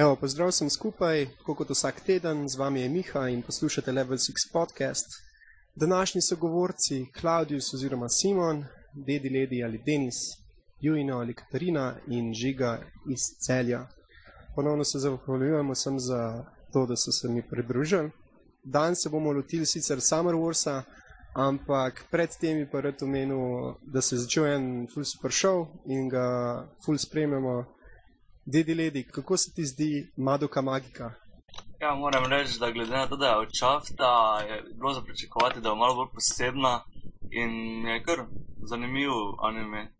Evo, pozdrav sem skupaj, kot vsak teden, z vami je Miha in poslušate Level 6 podcast. Današnji sogovorci, Klaudius oziroma Simon, Dedi Ledi ali Denis, Jujino ali Katarina in Žiga iz celja. Ponovno se zahvaljujemo vsem za to, da so se mi pridružili. Dan se bomo lotili sicer Summer Warsa, ampak predtem bi pa rad omenil, da se je začel en full super show in ga full spremljamo. Dedi Ledi, kako se ti zdi Madoka Magika? Ja, moram reči, da glede na to, da je očafta, je bilo za pričakovati, da je malo bolj posebna in je kar zanimiv anime.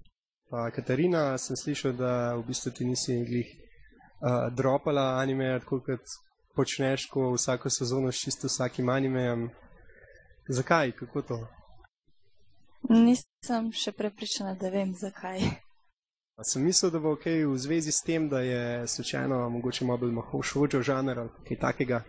Pa Katarina, sem slišal, da v bistvu ti nisi glih uh, dropala anime, tako kot počneš, ko vsako sezono s čisto vsakim animejem. Zakaj, kako to? Nisem še prepričana, da vem zakaj. Sem mislil, da bo ok v zvezi s tem, da je slučajno mogoče malo bolj maho šođo žanr ali kaj takega.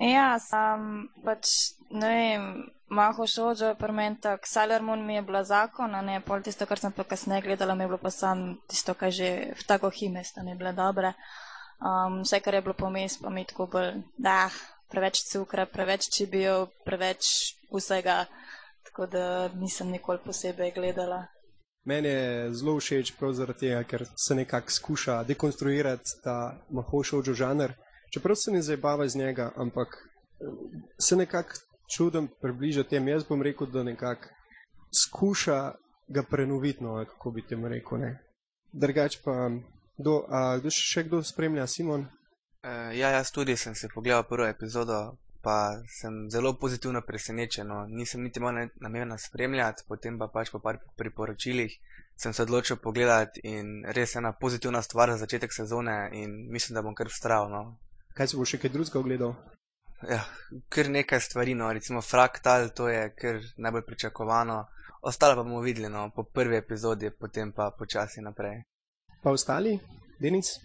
Ja, sam pač, ne vem, Maho Šođo je pri meni tak, Sailor Moon mi je bila zakon, a ne, pol tisto, kar sem pa kasneje gledala, mi je bilo pa sam tisto, kar že v tako himesta ne bile dobre. Um, vse, kar je bilo pomes, pa mi tako bolj, da, preveč cukra, preveč čibijo, preveč vsega, tako da nisem nikoli posebej gledala. Meni je zelo všeč prav zaradi tega, ker se nekako skuša dekonstruirati ta maho šođo žanr. Čeprav se ne zabava iz njega, ampak eh, se nekako čudem približa tem. Jaz bom rekel, da nekako skuša ga prenoviti, no, kako bi tem rekel. Ne. Drugač pa, kdo, a, kdo še kdo spremlja, Simon? Uh, ja, jaz tudi sem se pogledal prvo epizodo, pa sem zelo pozitivno presenečen. No. Nisem niti malo namenjen spremljati, potem pa pač po par priporočilih sem se odločil pogledati in res ena pozitivna stvar za začetek sezone in mislim, da bom kar vstral. No. Kaj se bo še kaj drugega ogledal? Ja, kar nekaj stvari, no, recimo Fraktal, to je kar najbolj pričakovano. Ostalo pa bomo videli no, po prvi epizodi, potem pa počasi naprej. Pa ostali, Denis?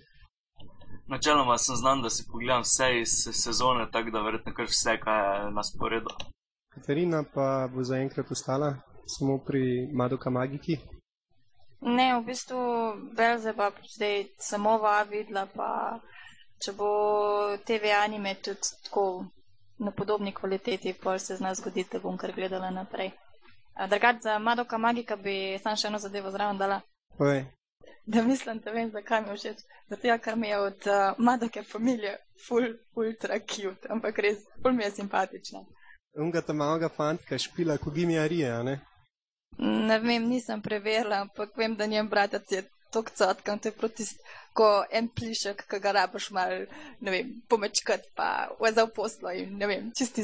Načeloma sem znan, da si pogledam vse iz sezone, tako da verjetno kar vse, kaj je na sporedu. Katarina pa bo zaenkrat ostala samo pri Madoka Magiki. Ne, v bistvu Belzebub zdaj samo videla, pa če bo TV anime tudi tako na podobni kvaliteti, pol se zna zgoditi, da bom kar gledala naprej. Drugač za Madoka Magika bi sam še eno zadevo zraven dala. Povej. Da mislim, da vem, zakaj mi je všeč. Zato, ker mi je od uh, Madoke familije full, ultra cute, ampak res, full mi je simpatična. Unga ta malega fantka špila Kogimi Arije, ne? Ne vem, nisem preverila, ampak vem, da njen bratec je tok cotkam, to je proti, ko en plišek, ki ga rabaš mal, ne vem, pomečkat pa za poslo in ne vem, čisti,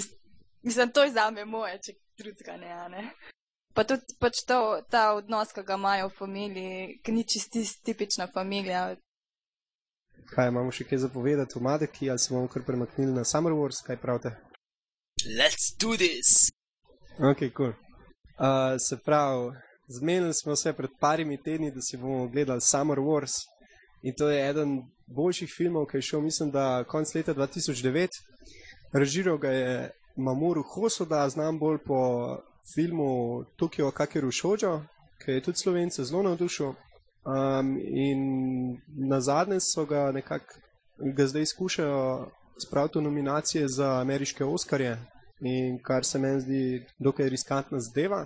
mislim, to je za me moje, če drugega ne, ne. Pa tudi pač to, ta odnos, ki ga imajo v familiji, ki ni čisti tipična familija. Kaj imamo še kaj zapovedati v Madeki, ali se bomo kar premaknili na Summer Wars, kaj pravite? Let's do this! Ok, cool. Uh, se pravi, zmenili smo se pred parimi tedni, da si bomo gledali Summer Wars. In to je eden boljših filmov, ki je šel, mislim, da konc leta 2009. Režiral ga je Mamoru Hosoda, znam bolj po filmu Tokio Kakeru Shoujo, ki je tudi slovence zelo navdušil. Um, in na zadnje so ga nekako, ga zdaj skušajo spraviti v nominacije za ameriške Oskarje, in kar se meni zdi dokaj riskantna zdeva.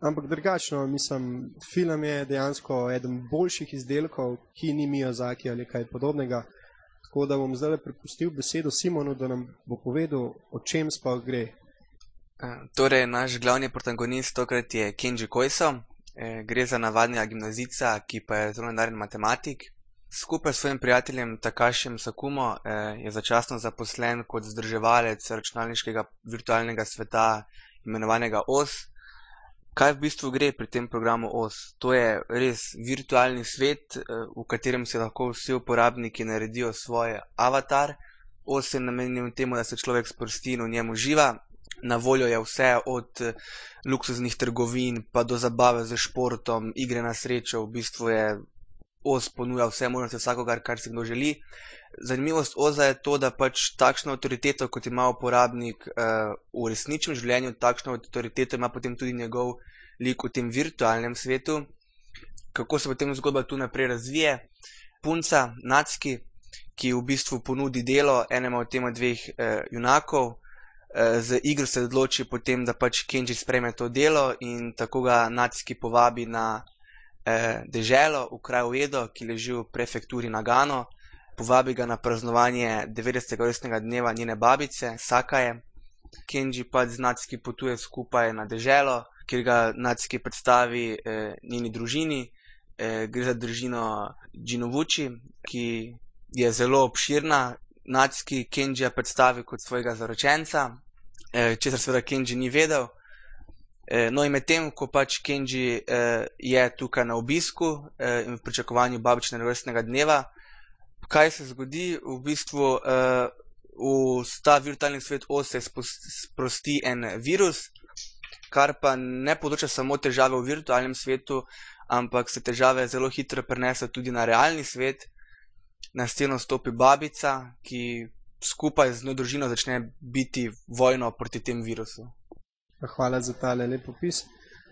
Ampak drugačno, mislim, film je dejansko eden boljših izdelkov, ki ni Miyazaki ali kaj podobnega. Tako da bom zdaj prepustil besedo Simonu, da nam bo povedal, o čem sploh gre. Torej, naš glavni protagonist tokrat je Kenji Koiso. Gre za navadnega gimnazica, ki pa je zelo nadaren matematik. Skupaj s svojim prijateljem Takašem Sakumo je začasno zaposlen kot združevalec računalniškega virtualnega sveta imenovanega OS. Kaj v bistvu gre pri tem programu OS? To je res virtualni svet, v katerem se lahko vsi uporabniki naredijo svoj avatar. OS je namenjen temu, da se človek sprosti in v njem uživa. Na voljo je vse od luksuznih trgovin pa do zabave z športom, igre na srečo, v bistvu je OS ponuja vse možnosti vsakogar, kar si kdo želi. Zanimivost OZA je to, da pač takšno avtoriteto, kot ima uporabnik uh, v resničnem življenju, takšno avtoriteto ima potem tudi njegov lik v tem virtualnem svetu. Kako se potem zgodba tu naprej razvije? Punca, Natski, ki v bistvu ponudi delo enemu od teh dveh eh, junakov. Eh, z igro se odloči potem, da pač Kenji spreme to delo in tako ga naciski povabi na eh, deželo v kraju Edo, ki leži v prefekturi Nagano. Povabi ga na praznovanje 90. rojstnega dneva njene babice, Sakaje. Kenji pač z naciki potuje skupaj na deželo, kjer ga naciki predstavi eh, njeni družini. Eh, gre za družino Džinovuči, ki je zelo obširna. Naciki Kenjija predstavi kot svojega zaročenca, eh, česar seveda Kenji ni vedel. Eh, no, in medtem, ko pač Kenji eh, je tukaj na obisku eh, in v pričakovanju babičnega vrstnega dneva, kaj se zgodi? V bistvu eh, v ta virtualni svet ose sprosti en virus, kar pa ne področa samo težave v virtualnem svetu, ampak se težave zelo hitro prenesejo tudi na realni svet. Na sceno stopi babica, ki skupaj z njo družino začne biti vojno proti tem virusu. Hvala za ta lep opis.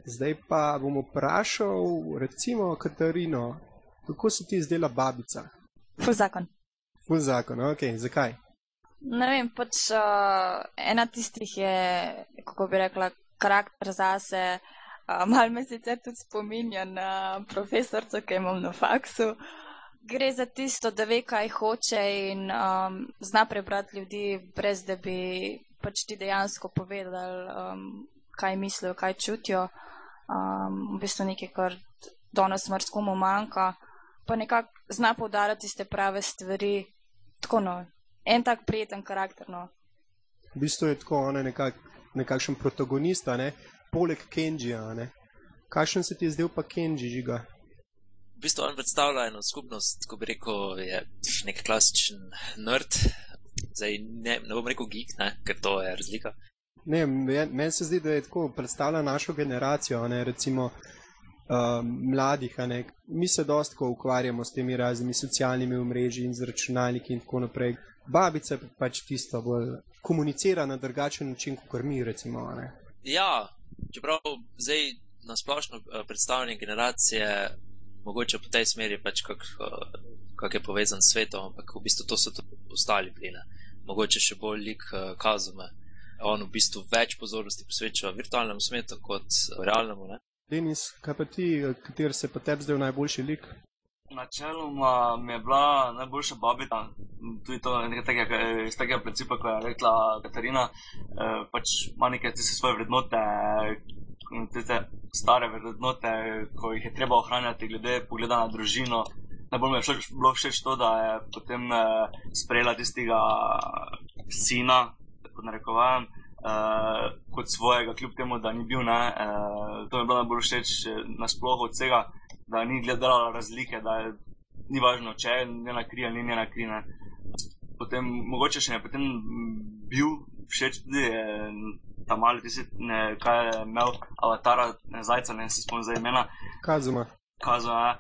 Zdaj pa bom vprašal, recimo, Katarino, kako se ti zdela babica? Ful zakon. Ful zakon, ok, zakaj? Ne vem, pač uh, ena tistih je, kako bi rekla, karakter zase. Uh, mal me sicer tudi spominja na profesorco, ki imam na faksu. Gre za tisto, da ve, kaj hoče in um, zna prebrati ljudi, brez da bi pač ti dejansko povedali, um, kaj mislijo, kaj čutijo. Um, v bistvu nekaj, kar danes mrzkomu manjka, pa nekako zna povdarjati tiste prave stvari. Tako no, en tak prijeten karakter. No. V bistvu je tako, ona je nekak, nekakšen protagonist, ne? poleg Kenjija. Kakšen se ti je zdel pa Kenji žiga? V bistvu on predstavlja eno skupnost, ko bi rekel, je nek klasičen nerd, Zdaj, ne, ne bom rekel geek, ne, ker to je razlika. Ne, meni se zdi, da je tako predstavlja našo generacijo, ne, recimo uh, mladih. Ne. Mi se dosta ukvarjamo s temi raznimi socialnimi omrežji in z računalniki in tako naprej. Babica pa pač tisto bolj komunicira na drugačen način, kot mi, recimo. Ne. Ja, čeprav zdaj na splošno uh, predstavljanje generacije, mogoče po tej smeri pač kako. Uh, kak je povezan s svetom, ampak v bistvu to so tudi ostali pline. Mogoče še bolj lik uh, kazume. On v bistvu več pozornosti posveča virtualnemu svetu kot realnemu. Ne? Denis, kaj pa ti, kater se pa tebi zdaj najboljši lik? Načeloma mi je bila najboljša babita, tudi to nekaj iz tega principa, ko je rekla Katarina, eh, pač ima neke svoje vrednote, tiste stare vrednote, ko jih je treba ohranjati glede pogleda na družino, najbolj mi je všeč, bilo všeč to, da je potem uh, sprejela tistega sina, tako narekovam, uh, eh, kot svojega, kljub temu, da ni bil. Ne, uh, to mi je bilo najbolj všeč nasploh od vsega, da ni gledala razlike, da je, ni važno, če je njena kri ali ni njena kri. Ne. Potem, mogoče še ne, potem bil všeč tudi ta mali, ti si, ne, kaj je imel avatara, ne, zajca, ne, se spomnim za imena. Kazuma. Kazuma,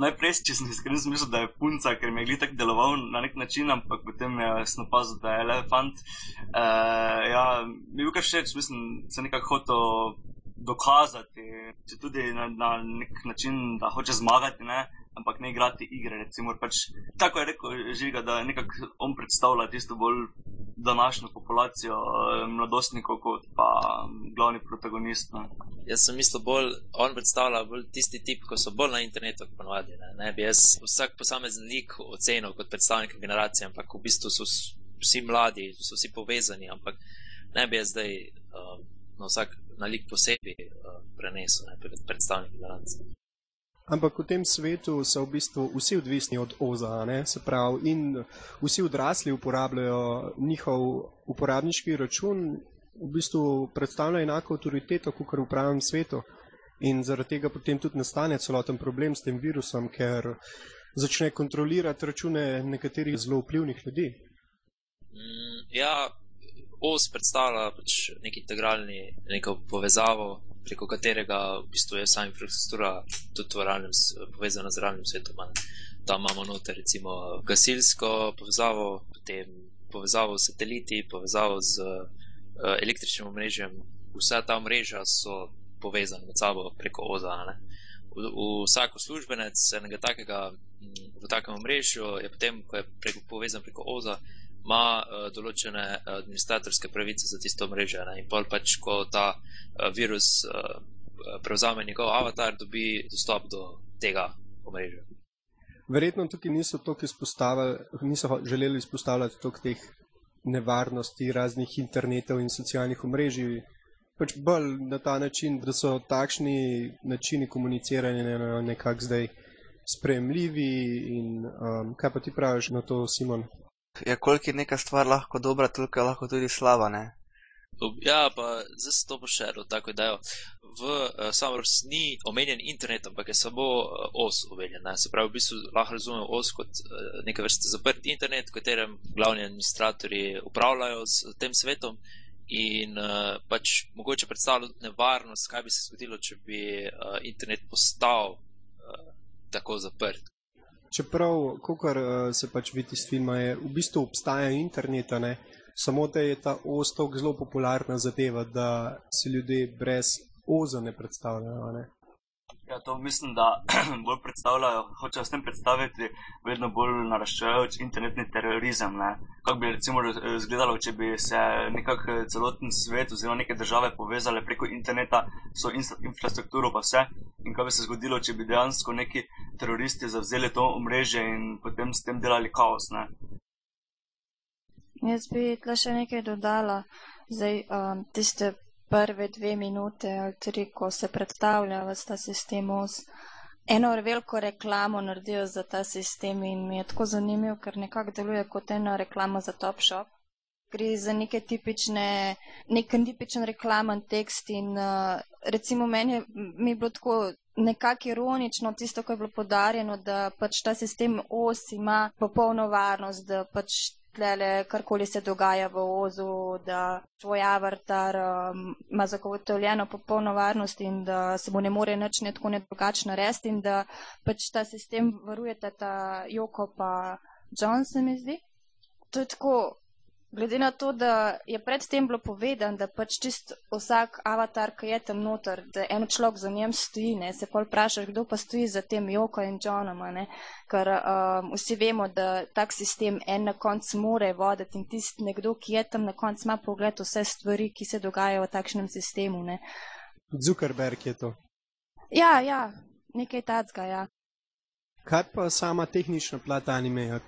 najprej, če sem iskren, sem mislil, da je punca, ker mi je gledek deloval na nek način, ampak potem sem opazil, da je elefant. Uh, ja, mi je bil kar všeč, mislim, se nekako hotel dokazati, če tudi na, na nek način, da hoče zmagati, ne? Ampak ne igrati igre. Recimo, pač, tako je rekel Žiga, da nekako on predstavlja tisto bolj današnjo populacijo eh, mladostnikov kot pa glavni protagonist. Ne? Jaz sem mislil bolj, on predstavlja bolj tisti tip, ko so bolj na internetu, kot ponovadi. Ne? ne bi jaz vsak posamezen lik ocenil kot predstavnik generacije, ampak v bistvu so vsi mladi, so vsi povezani, ampak ne bi jaz zdaj um, na vsak na lik posebej uh, prenesel, ne pred predstavnik generacije. Ampak v tem svetu so v bistvu vsi odvisni od OZA, ne? se pravi, in vsi odrasli uporabljajo njihov uporabniški račun, v bistvu predstavlja enako avtoriteto, kot v pravem svetu. In zaradi tega potem tudi nastane celoten problem s tem virusom, ker začne kontrolirati račune nekaterih zelo vplivnih ljudi. Mm, ja, OS predstavlja pač nek integralni, neko povezavo preko katerega v bistvu je sama infrastruktura tudi realnem, povezana z realnim svetom. Tam imamo noter recimo gasilsko povezavo, potem povezavo s sateliti, povezavo z uh, električnim omrežjem. Vsa ta omrežja so povezana med sabo preko OZA. V, v vsak uslužbenec enega takega v takem omrežju, je potem, ko je preko, povezan preko OZA, ima uh, določene administratorske pravice za tisto omrežje. Ne? In pol pač, ko ta uh, virus uh, prevzame njegov avatar, dobi dostop do tega omrežja. Verjetno tukaj niso toliko izpostavili, niso želeli izpostavljati toliko teh nevarnosti raznih internetov in socialnih omrežij. Pač bolj na ta način, da so takšni načini komuniciranja nekako zdaj sprejemljivi. In, um, kaj pa ti praviš na to, Simon? Ja, koliko je neka stvar lahko dobra, toliko je lahko tudi slaba, ne? Ja, pa zdaj se to bo še eno tako idejo. V uh, Samars ni omenjen internet, ampak je samo uh, os omenjen. Ne? Se pravi, v bistvu lahko razumemo os kot uh, neke vrste zaprt internet, v katerem glavni administratori upravljajo s tem svetom in uh, pač mogoče predstavljati nevarnost, kaj bi se zgodilo, če bi uh, internet postal uh, tako zaprt. Čeprav, kot uh, se pač vidi iz filma, je v bistvu obstaja internet, ne? samo da je ta ostok zelo popularna zadeva, da se ljudje brez oza ne predstavljajo. Ne? Ja, to mislim, da bolj predstavljajo, hočejo s tem predstaviti vedno bolj naraščajoč internetni terorizem. Ne? Kako bi recimo izgledalo, če bi se nekako celoten svet oziroma neke države povezale preko interneta, so infrastrukturo pa vse. In kaj bi se zgodilo, če bi dejansko neki teroristi zavzeli to omrežje in potem s tem delali kaos. Ne? Jaz bi tle še nekaj dodala. Zdaj, um, tiste prve dve minute ali tri, ko se predstavlja v ta sistem OS. Eno veliko reklamo naredijo za ta sistem in mi je tako zanimiv, ker nekako deluje kot ena reklama za Top Shop. Gre za neke tipične, nek tipičen reklamen tekst in uh, recimo meni je, mi je bilo tako nekako ironično tisto, ko je bilo podarjeno, da pač ta sistem OS ima popolno varnost, da pač tlele, karkoli se dogaja v ozu, da tvoj avatar um, ima zagotovljeno popolno varnost in da se mu ne more nič ne tako ne drugače narediti in da pač ta sistem varujete ta Joko pa John, se mi zdi. To je tako, glede na to, da je predtem bilo povedano, da pač čist vsak avatar, ki je tam noter, da en človek za njem stoji, ne, se pol vprašaš, kdo pa stoji za tem Joko in Johnom, ne, ker um, vsi vemo, da tak sistem en na koncu more voditi in tisti nekdo, ki je tam na koncu, ima pogled vse stvari, ki se dogajajo v takšnem sistemu. Ne. Zuckerberg je to. Ja, ja, nekaj tacga, ja. Kaj pa sama tehnična plat anime?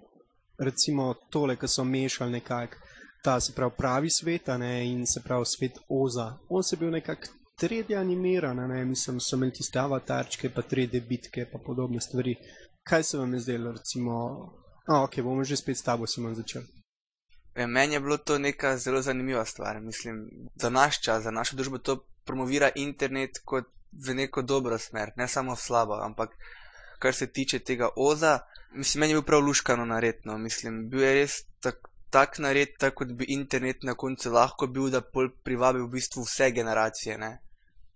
Recimo tole, ki so mešali nekako ta se pravi pravi svet ne, in se pravi svet Oza. On se je bil nekako 3D animiran, ne, mislim, so imeli tiste avatarčke, pa 3D bitke, pa podobne stvari. Kaj se vam je zdelo, recimo? A, ok, bomo že spet s tabo, Simon, začel. E, meni je bilo to neka zelo zanimiva stvar. Mislim, za naš čas, za našo družbo to promovira internet kot v neko dobro smer, ne samo slabo, ampak kar se tiče tega oza, mislim, meni je bil prav luškano naredno. Mislim, bil je res tak, tak nared, tako kot bi internet na koncu lahko bil, da pol privabi v bistvu vse generacije. Ne?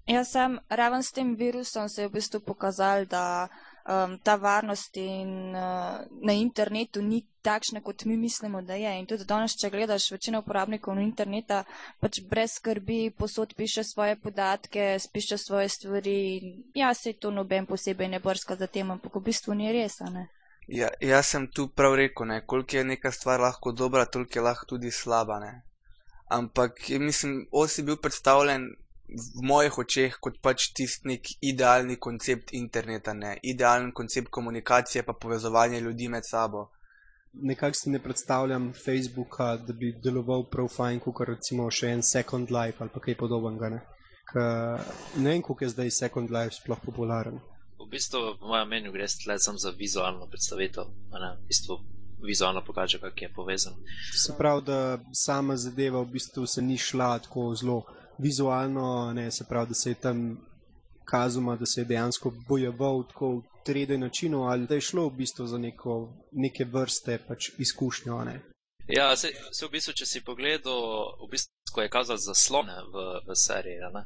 Jaz sem raven s tem virusom se je v bistvu pokazal, da um, ta varnost in, uh, na internetu ni takšna, kot mi mislimo, da je. In tudi danes, če gledaš večino uporabnikov interneta, pač brez skrbi posod piše svoje podatke, piše svoje stvari. Ja, se to noben posebej ne brska za tem, ampak v bistvu ni res. Ne? Ja, jaz sem tu prav rekel, ne, koliko je neka stvar lahko dobra, toliko je lahko tudi slaba. Ne. Ampak mislim, os je bil predstavljen v mojih očeh kot pač tisti nek idealni koncept interneta, ne. idealen koncept komunikacije pa povezovanja ljudi med sabo. Nekako si ne predstavljam Facebooka, da bi deloval prav fajn, kot recimo še en Second Life ali pa kaj podobnega. Ne, ne vem, koliko je zdaj Second Life sploh popularen v bistvu, po mojem mnenju, gre samo za vizualno predstavitev, ne, v bistvu vizualno pokaže, kako je povezano. Se pravi, da sama zadeva v bistvu se ni šla tako zelo vizualno, ne, se pravi, da se je tam kazuma, da se je dejansko bojeval tako v 3D načinu, ali da je šlo v bistvu za neko, neke vrste pač izkušnjo. Ne. Ja, se, se v bistvu, če si pogledal, v bistvu, ko je kazal zaslone v, v seriji, ne,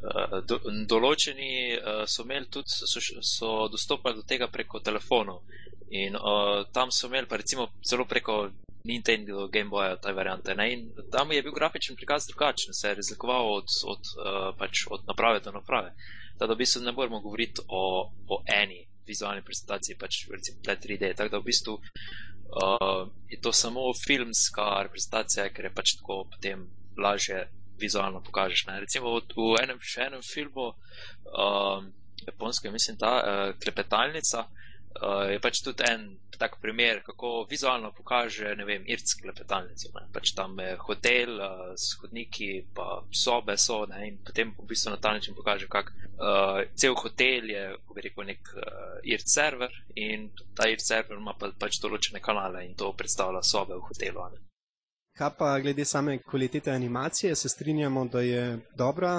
eh, do, določeni eh, so imeli tudi, so, so dostopali do tega preko telefonov in uh, tam so imeli pa recimo celo preko Nintendo Game Boya te variante. Ne, in tam je bil grafičen prikaz drugačen, se je razlikoval od, od, uh, pač od naprave do naprave. Tako da v bistvu ne moremo govoriti o, o eni vizualni prezentaciji, pač recimo te 3D. Tako da v bistvu uh, je to samo filmska reprezentacija, ker je pač tako potem lažje vizualno pokažeš. Ne? Recimo v, v enem, še enem filmu, uh, japonsko, mislim, ta uh, klepetalnica, uh, je pač tudi en tak primer, kako vizualno pokaže, ne vem, irski klepetalnico. Ne? Pač tam je hotel uh, s hodniki, pa sobe so, ne? in potem v bistvu na ta način pokaže, kak uh, cel hotel je, kako bi rekel, nek uh, irt server in ta irt server ima pa, pač določene kanale in to predstavlja sobe v hotelu. Ne? Kaj pa glede same kvalitete animacije, se strinjamo, da je dobra?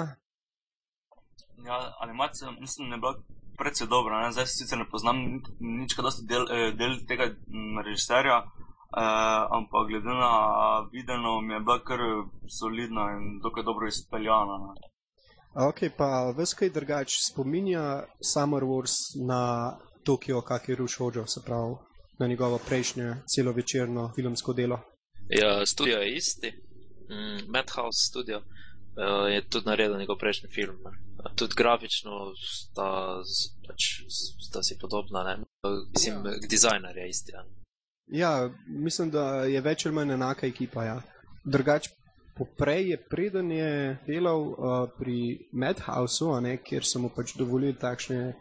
Ja, animacija mislim, je bila precej dobro. Ne? Zdaj sicer ne poznam nič, kaj dosti del, eh, del tega režiserja, eh, ampak glede na videno mi je bila kar solidna in dokaj dobro izpeljana. Ne? Ok, pa ves kaj drugač spominja Summer Wars na Tokio, kak je Ruš Hojo, se pravi na njegovo prejšnje celovečerno filmsko delo. Ja, studio je isti, mm, Madhouse studio uh, je tudi naredil njegov prejšnji film. Ne tudi grafično sta, pač, sta si podobna. Ne? Mislim, ja. dizajner je isti. Ja. ja, mislim, da je več ali manj enaka ekipa. Ja. Drugač, poprej je preden je delal uh, pri Madhouseu, kjer so mu pač dovolili takšne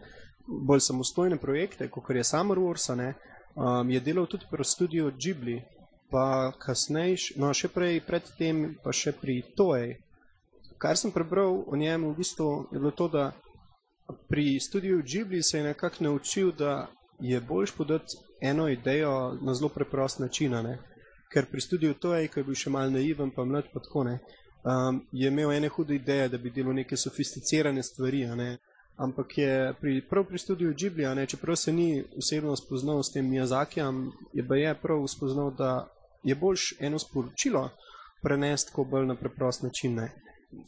bolj samostojne projekte, kot je Summer Wars, um, je delal tudi pri studiu Ghibli. Pa kasneje, no še prej, predtem, pa še pri Toei, kar sem prebral o njem, v bistvu je bilo to, da pri studiu Ghibli se je nekako naučil, da je boljš podati eno idejo na zelo preprost način. Ne? Ker pri studiu to je, ko je bil še mal naiven, pa mlad, pa tako ne. Um, je imel ene hude ideje, da bi delal neke sofisticirane stvari, ampak je pri, prav pri studiu Ghibli, čeprav se ni osebno spoznal s tem Miyazakijem, je pa je prav spoznal, da je boljš eno sporočilo prenesti tako bolj na preprost način. Ne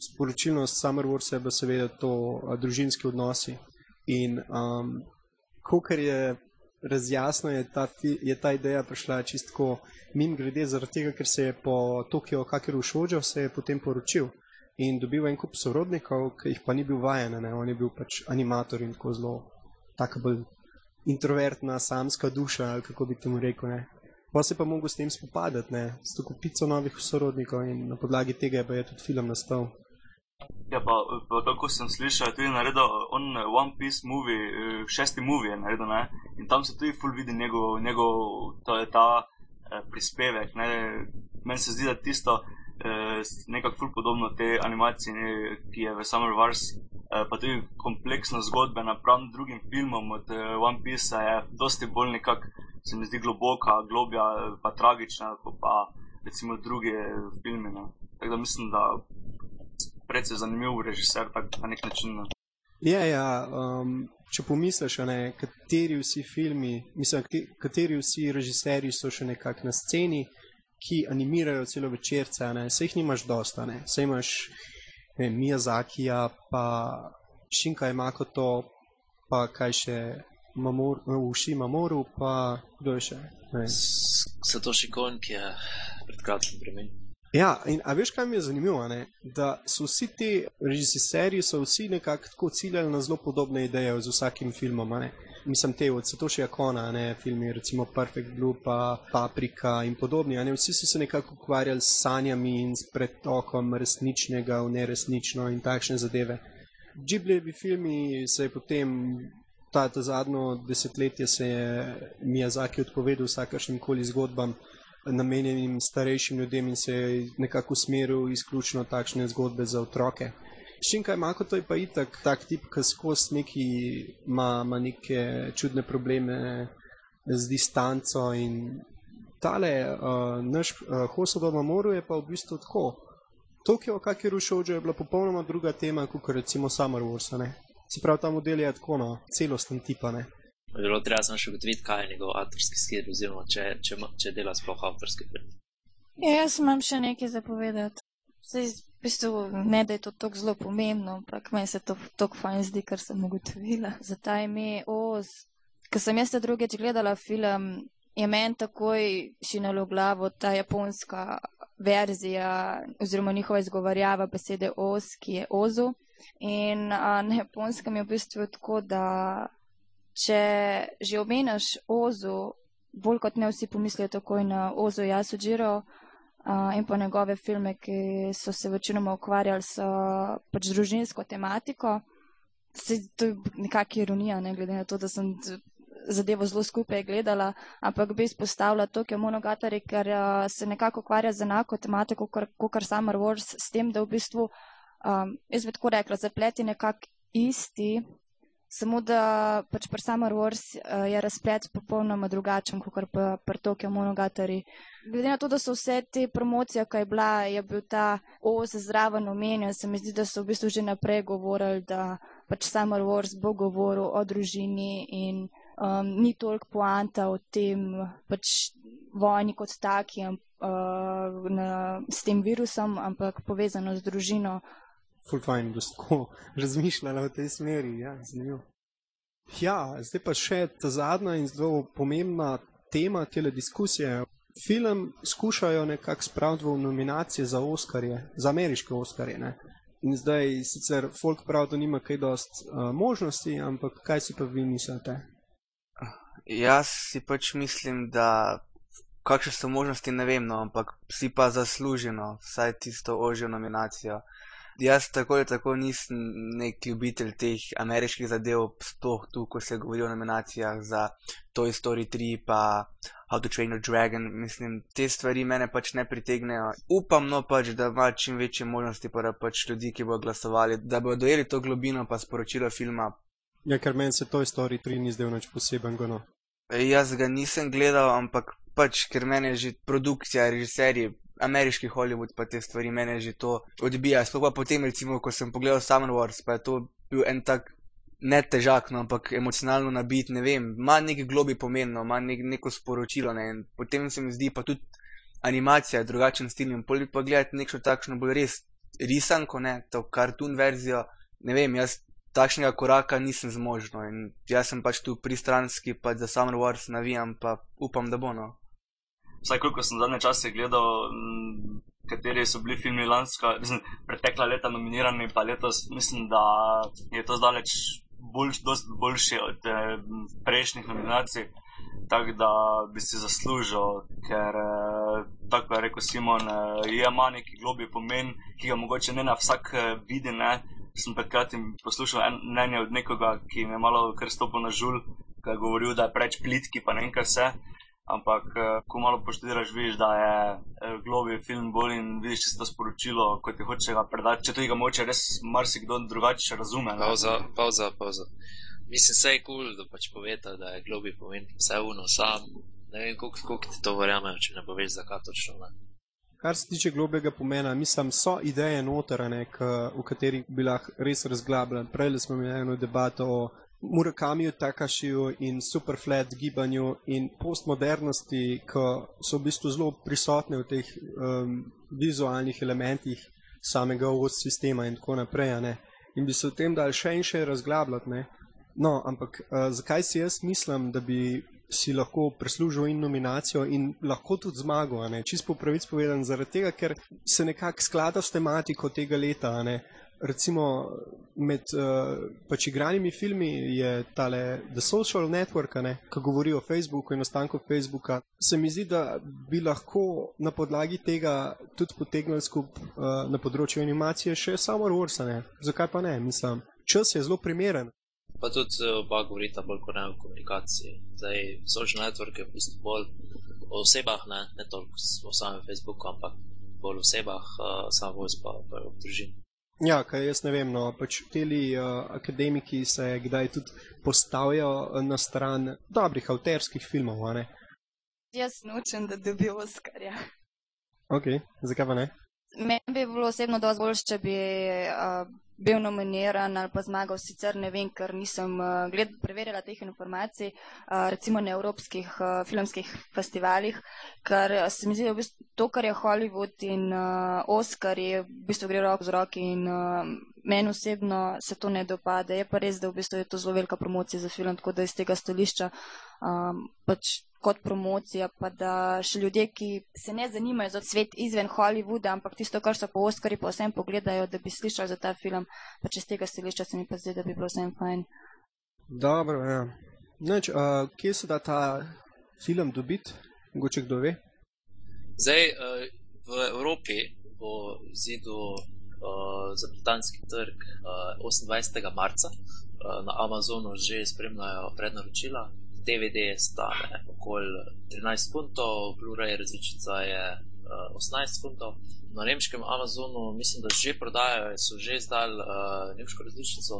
sporočilnost Summer Wars je pa seveda to a, družinski odnosi. In um, kar je razjasno, je ta, je ta ideja prišla čistko mim grede, zaradi tega, ker se je po Tokio Kakeru šođal, se je potem poročil in dobil en kup sorodnikov, ki jih pa ni bil vajen, ne? on je bil pač animator in tako zelo, tako bolj introvertna, samska duša, ali kako bi temu rekel, ne. Pa se pa mogo s tem spopadati, ne, s to kupico novih sorodnikov in na podlagi tega je pa je tudi film nastal. Ja, pa, pa tako sem slišal, tudi naredil on One Piece movie, eh, šesti movie je naredil, ne, in tam se tudi ful vidi njegov, njegov to je ta eh, prispevek, ne, meni se zdi, da tisto eh, nekako ful podobno te animacije, ne, ki je v Summer Wars, eh, pa tudi kompleksna zgodba napram drugim filmom od eh, One Piece je dosti bolj nekako se mi zdi globoka, globja, pa tragična, kot pa recimo druge filme. Ne. Tako da mislim, da predvsej zanimiv režiser tak, na nek način. Ne. Ja, ja, um, če pomisliš, ne, kateri vsi filmi, mislim, kateri vsi režiserji so še nekako na sceni, ki animirajo celo večerce, se jih nimaš dosta, ne. se imaš ne, Miyazakija, pa Šinka Imako to, pa kaj še Mamor, Uši Mamoru, pa kdo je še? Satoshi Kon, ki je pred kratkim premenil. Ja, in a veš, kaj mi je zanimivo, ne? da so vsi ti režiserji, so vsi nekako tako ciljali na zelo podobne ideje z vsakim filmom. Mislim, te od Satoshi Kona, ne, filmi, recimo Perfect Blue, pa Paprika in podobni. Vsi so se nekako ukvarjali s sanjami in s pretokom resničnega v neresnično in takšne zadeve. Ghibli filmi se je potem ta, ta zadnjo desetletje se je Miyazaki odpovedal vsakršnim koli zgodbam namenjenim starejšim ljudem in se je nekako usmeril izključno takšne zgodbe za otroke. Šinka je Mako, to je pa itak tak tip, ki skozi neki ima, ima neke čudne probleme z distanco in tale uh, naš uh, Hosodoma moru je pa v bistvu tako. Tokio, kak je rušil, je bila popolnoma druga tema, kot recimo Summer Wars, ne? Se pravi, ta model je tako, no, celosten tip. Zelo treba sem še ugotoviti, kaj je njegov avtorski skir, oziroma če, če, če dela sploh avtorski film. Ja, jaz imam še nekaj za povedati. Zdaj, v bistvu, ne da je to tako zelo pomembno, ampak meni se to tako fajn zdi, kar sem ugotovila. Za ta ime Oz, ko sem jaz drugič gledala film, je meni takoj šinalo v glavo ta japonska verzija oziroma njihova izgovarjava besede Oz, ki je Ozu. In a, na japonskem je v bistvu tako, da če že omenjaš Ozu, bolj kot ne vsi pomislijo takoj na Ozu Jasudžiro uh, in pa njegove filme, ki so se večinoma ukvarjali s pač družinsko tematiko. Se, to je nekakšna ironija, ne glede na to, da sem zadevo zelo skupaj gledala, ampak bi izpostavila to, ki je monogatari, ker uh, se nekako ukvarja z enako tematiko, kot kar Summer Wars, s tem, da v bistvu, um, jaz bi tako rekla, zapleti nekako isti, samo da pač pri Summer Wars uh, je razplet popolnoma drugačen, kot pa pri Tokio monogatari. Glede na to, da so vse te promocije, ki je bila, je bil ta OZ zraven omenjen, se mi zdi, da so v bistvu že naprej govorili, da pač Summer Wars bo govoril o družini in um, ni toliko poanta o tem pač vojni kot taki uh, na, s tem virusom, ampak povezano z družino. Ful fajn, da smo razmišljali v tej smeri, ja, zanimivo. Ja, zdaj pa še ta zadnja in zelo pomembna tema tele diskusije. Film skušajo nekako spraviti v nominacije za Oscarje, za ameriške Oscarje. Ne? In zdaj sicer folk pravi, da nima kaj dost uh, možnosti, ampak kaj si pa vi mislite? Jaz si pač mislim, da kakšne so možnosti, ne vem, no, ampak si pa zasluženo vsaj tisto ožjo nominacijo. Jaz tako ali tako nisem nek ljubitelj teh ameriških zadev, sploh tu, ko se govori o nominacijah za Toy Story 3 pa How to Train Your Dragon. Mislim, te stvari mene pač ne pritegnejo. Upam no pač, da ima čim večje možnosti pa pač ljudi, ki bodo glasovali, da bodo dojeli to globino pa sporočilo filma. Ja, ker meni se Toy Story 3 ni zdel nič poseben, gono. Jaz ga nisem gledal, ampak pač, ker meni je že produkcija, režiserji, ameriški Hollywood, pa te stvari mene že to odbija. Sploh pa potem, recimo, ko sem pogledal Summer Wars, pa je to bil en tak ne težak, no, ampak emocionalno nabit, ne vem, ima neki globi pomen, no, ima nek, neko sporočilo, ne, in potem se mi zdi pa tudi animacija, drugačen stil in poli pa gledati nekšno takšno bolj res risanko, ne, to kartun verzijo, ne vem, jaz takšnega koraka nisem zmožno in jaz sem pač tu pristranski, pa za Summer Wars navijam, pa upam, da bo, no vsaj koliko sem zadnje čase gledal, m, kateri so bili filmi lanska, mislim, pretekla leta nominirani, pa letos mislim, da je to zdaleč boljš, boljši od eh, prejšnjih nominacij. Tako da bi si zaslužil, ker eh, tako je rekel Simon, eh, ima neki globi pomen, ki ga mogoče ne na vsak eh, vidi. Ne. Sem takrat poslušal mnenje od nekoga, ki mi je malo kar stopil na žul, ki je govoril, da je preveč plitki, pa ne kaj vse. Ampak, eh, ko malo poštiraš, vidiš, da je eh, globi film bolj in vidiš čisto sporočilo, kot ti hoče ga predati. Če to ga moče res marsikdo drugače razume. Pauza, pauza, pauza. Mislim, vse je kul, cool, da pač poveta, da je globi pomen vse uno sam. Ne vem, koliko ti to verjamejo, če ne poveš, zakaj točno ne. Kar se tiče globega pomena, mislim, so ideje notrane, v katerih bi lahko res razglabljali. Prej smo imeli eno debato o Murakamiju, Takashiju in Superflat gibanju in postmodernosti, ki so v bistvu zelo prisotne v teh um, vizualnih elementih samega OS sistema in tako naprej. In bi se o tem dal še in še razglabljati. Ne? No, ampak uh, zakaj si jaz mislim, da bi si lahko prislužil in nominacijo in lahko tudi zmagal, čisto po pravici povedan, zaradi tega, ker se nekako sklada s tematiko tega leta recimo med uh, pač igranimi filmi je tale The Social Network, ki govori o Facebooku in ostanku Facebooka. Se mi zdi, da bi lahko na podlagi tega tudi potegnili skup uh, na področju animacije še samo Wars. Zakaj pa ne? Mislim, čas je zelo primeren. Pa tudi eh, oba govorita bolj kot ne o komunikaciji. Zdaj, social network je v bistvu bolj o osebah, ne, ne toliko o samem Facebooku, ampak bolj o osebah, uh, samo voz pa, o družini. Ja, kaj jaz ne vem, no, pač teli uh, akademiki se kdaj tudi postavijo eh, na stran dobrih avtorskih filmov, ne? Jaz nočem, da dobi Oskarja. Ok, zakaj pa ne? Meni bi bilo osebno dosti bolj, če bi uh, bil nominiran ali pa zmagal, sicer ne vem, ker nisem uh, gled, preverjala teh informacij, uh, recimo na evropskih uh, filmskih festivalih, ker se mi zdi, da v bistvu to, kar je Hollywood in uh, Oscar, je v bistvu gre roko z roki in uh, meni osebno se to ne dopade. Je pa res, da v bistvu je to zelo velika promocija za film, tako da iz tega stališča um, pač kot promocija, pa da še ljudje, ki se ne zanimajo za svet izven Hollywooda, ampak tisto, kar so po Oscari, pa vsem pogledajo, da bi slišali za ta film, pa če z tega stališča se mi pa zdi, da bi bilo vsem fajn. Dobro, ja. Noč, uh, kje se da ta film dobiti? Mogoče kdo ve? Zdaj, eh, v Evropi bo izidel uh, za britanski trg uh, 28. marca. Uh, na Amazonu že spremljajo prednaročila. DVD stane okoli 13 funtov, Blu-ray različica je uh, 18 funtov. Na nemškem Amazonu mislim, da že prodajajo, so že izdali uh, nemško različico,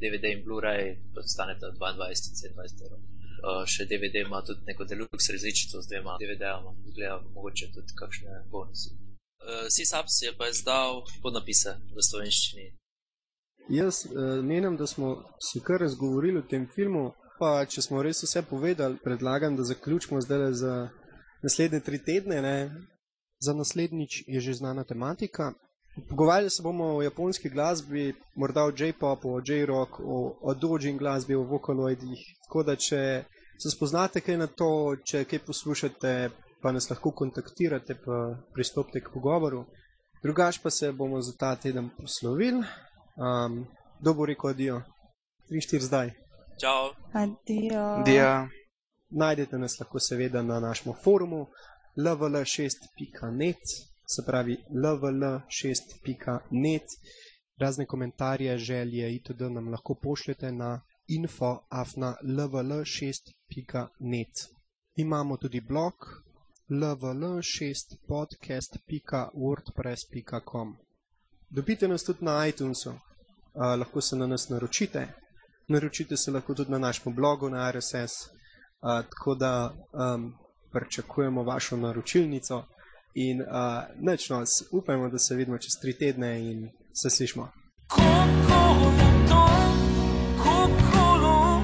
DVD in Blu-ray, pa staneta 22 in 27 evrov. Uh, še DVD ima tudi neko deluxe različico z dvema DVD-oma, gledam mogoče tudi kakšne bonuse. Uh, C-Subs je pa izdal podnapise v slovenščini. Jaz uh, menim, da smo si kar razgovorili o tem filmu, pa če smo res vse povedali, predlagam, da zaključimo zdaj za naslednje tri tedne. Ne? Za naslednjič je že znana tematika. Pogovarjali se bomo o japonski glasbi, morda o J-popu, o J-rock, o, o dojin glasbi, o vokaloidih. Tako da, če se spoznate kaj na to, če kaj poslušate, pa nas lahko kontaktirate, pa pristopite k pogovoru. Drugač pa se bomo za ta teden poslovili. Um, Kdo bo rekel adijo? 3-4 zdaj. Čau! Adijo. Dia. Najdete nas lahko seveda na našem forumu lvl6.net, se pravi lvl6.net. Razne komentarje, želje itd. nam lahko pošljete na info.lvl6.net. Imamo tudi blog lvl6podcast.wordpress.com. Dobite nas tudi na iTunesu, uh, lahko se na nas naročite naročite se lahko tudi na našem blogu na RSS. Uh, tako da um, pričakujemo vašo naročilnico in uh, neč nos, upajmo, da se vidimo čez tri tedne in se slišmo. Kokolo, to, kokolo,